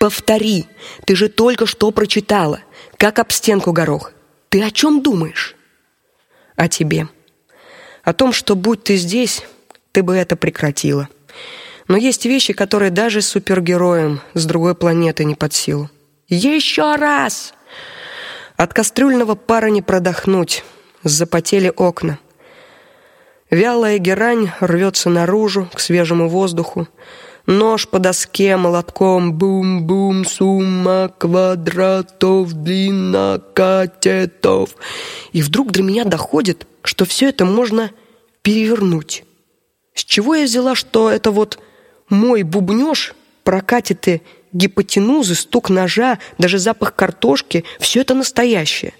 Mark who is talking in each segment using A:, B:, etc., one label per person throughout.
A: Повтори. Ты же только что прочитала, как об стенку горох. Ты о чем думаешь? О тебе. О том, что будь ты здесь, ты бы это прекратила. Но есть вещи, которые даже супергероям с другой планеты не под силу. Еще раз. От кастрюльного пара не продохнуть. Запотели окна. Вялая герань рвется наружу к свежему воздуху. Нож по доске молотком бум-бум сумма квадратов длина катетов. И вдруг до меня доходит, что все это можно перевернуть. С чего я взяла, что это вот мой бубнёж, прокатиты гипотенузы, стук ножа, даже запах картошки все это настоящее?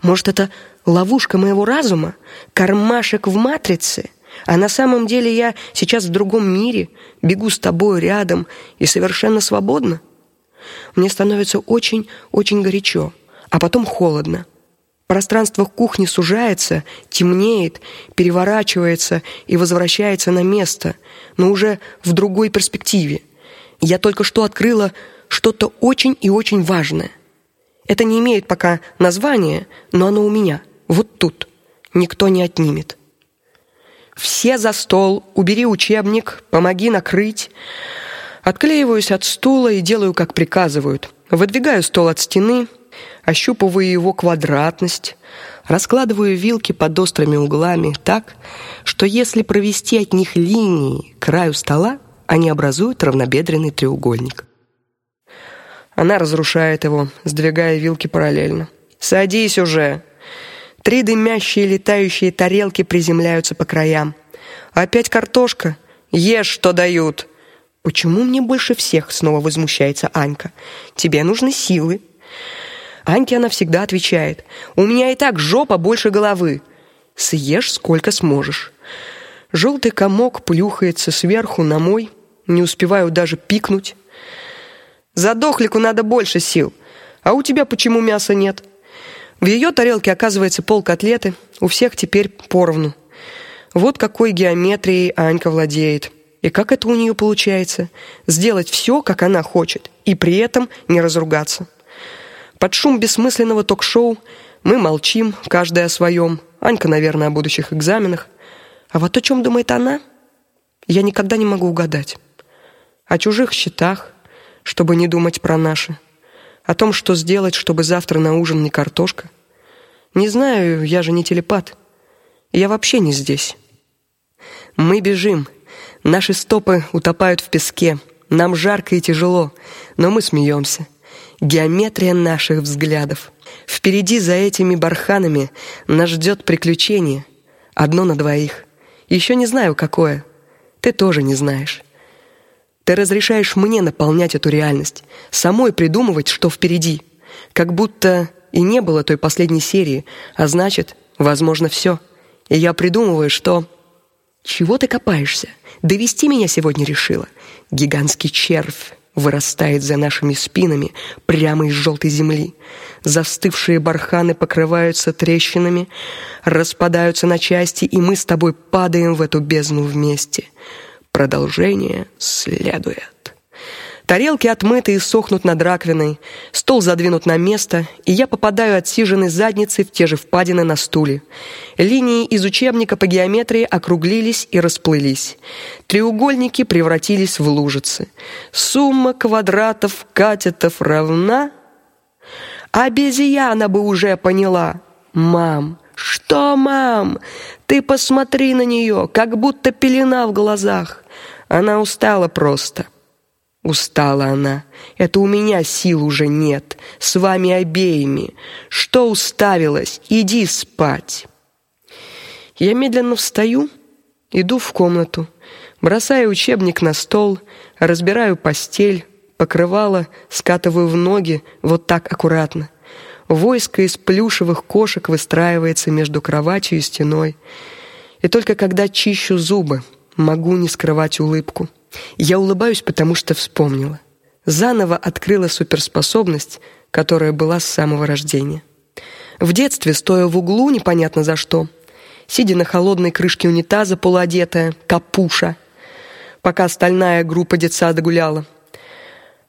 A: Может, это ловушка моего разума, кармашек в матрице? А на самом деле я сейчас в другом мире, бегу с тобой рядом и совершенно свободна. Мне становится очень-очень горячо, а потом холодно. Пространство кухни сужается, темнеет, переворачивается и возвращается на место, но уже в другой перспективе. Я только что открыла что-то очень и очень важное. Это не имеет пока названия, но оно у меня, вот тут. Никто не отнимет. Все за стол, убери учебник, помоги накрыть. Отклеиваюсь от стула и делаю, как приказывают. Выдвигаю стол от стены, ощупываю его квадратность, раскладываю вилки под острыми углами так, что если провести от них линии к краю стола, они образуют равнобедренный треугольник. Она разрушает его, сдвигая вилки параллельно. Садись уже. Три дымящие летающие тарелки приземляются по краям. Опять картошка. Ешь, что дают. Почему мне больше всех снова возмущается Анька? Тебе нужны силы. Аньке она всегда отвечает: "У меня и так жопа больше головы. Съешь сколько сможешь". Желтый комок плюхается сверху на мой, не успеваю даже пикнуть. Задохлику надо больше сил. А у тебя почему мяса нет? В ее тарелке оказывается пол котлеты, у всех теперь поровну. Вот какой геометрией Анька владеет. И как это у нее получается? Сделать все, как она хочет, и при этом не разругаться. Под шум бессмысленного ток-шоу мы молчим, каждый о своем. Анька, наверное, о будущих экзаменах. А вот о чем думает она, я никогда не могу угадать. О чужих счетах, чтобы не думать про наши о том, что сделать, чтобы завтра на ужин не картошка. Не знаю, я же не телепат. Я вообще не здесь. Мы бежим. Наши стопы утопают в песке. Нам жарко и тяжело, но мы смеемся. Геометрия наших взглядов. Впереди за этими барханами нас ждет приключение, одно на двоих. Еще не знаю какое. Ты тоже не знаешь. Ты разрешаешь мне наполнять эту реальность, самой придумывать, что впереди, как будто и не было той последней серии, а значит, возможно, все. И я придумываю, что чего ты копаешься? Довести меня сегодня решила. Гигантский червь вырастает за нашими спинами прямо из желтой земли. Застывшие барханы покрываются трещинами, распадаются на части, и мы с тобой падаем в эту бездну вместе. Продолжение следует. Тарелки отмыты и сохнут над раковиной, стол задвинут на место, и я попадаю отсиженной задницей в те же впадины на стуле. Линии из учебника по геометрии округлились и расплылись. Треугольники превратились в лужицы. Сумма квадратов катетов равна Обезьяна бы уже поняла. Мам, что, мам? Ты посмотри на нее, как будто пелена в глазах. Она устала просто. Устала она. Это у меня сил уже нет. С вами обеими. Что уставилась? Иди спать. Я медленно встаю, иду в комнату, бросаю учебник на стол, разбираю постель, покрывало, скатываю в ноги вот так аккуратно. Войско из плюшевых кошек выстраивается между кроватью и стеной. И только когда чищу зубы, могу не скрывать улыбку. Я улыбаюсь, потому что вспомнила. Заново открыла суперспособность, которая была с самого рождения. В детстве, стоя в углу непонятно за что, сидя на холодной крышке унитаза полуодетая, капуша, пока остальная группа детсада гуляла,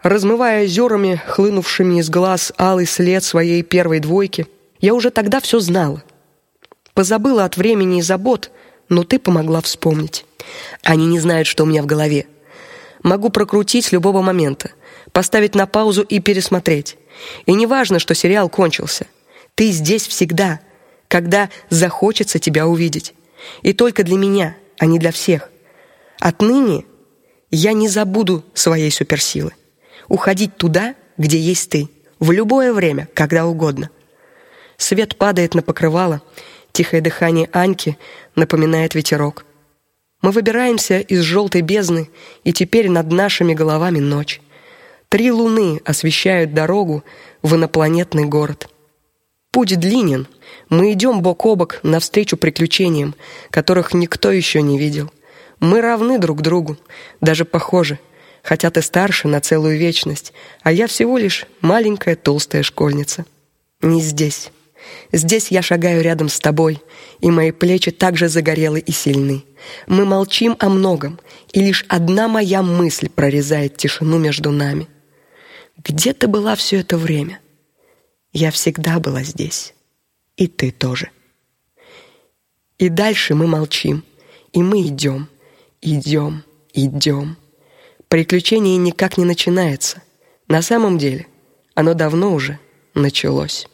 A: размывая озерами, хлынувшими из глаз алый след своей первой двойки, я уже тогда все знала. Позабыла от времени и забот, но ты помогла вспомнить. Они не знают, что у меня в голове. Могу прокрутить любого момента, поставить на паузу и пересмотреть. И не важно, что сериал кончился. Ты здесь всегда, когда захочется тебя увидеть. И только для меня, а не для всех. Отныне я не забуду своей суперсилы. Уходить туда, где есть ты, в любое время, когда угодно. Свет падает на покрывало, тихое дыхание Аньки напоминает ветерок. Мы выбираемся из желтой бездны, и теперь над нашими головами ночь. Три луны освещают дорогу в инопланетный город. Путь длинен. Мы идем бок о бок навстречу приключениям, которых никто еще не видел. Мы равны друг другу, даже похожи, хотя ты старше на целую вечность, а я всего лишь маленькая толстая школьница. Не здесь. Здесь я шагаю рядом с тобой, и мои плечи также загорелы и сильны. Мы молчим о многом, и лишь одна моя мысль прорезает тишину между нами. Где ты была все это время? Я всегда была здесь. И ты тоже. И дальше мы молчим, и мы идем, идем, идем. Приключение никак не начинается. На самом деле, оно давно уже началось.